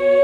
you.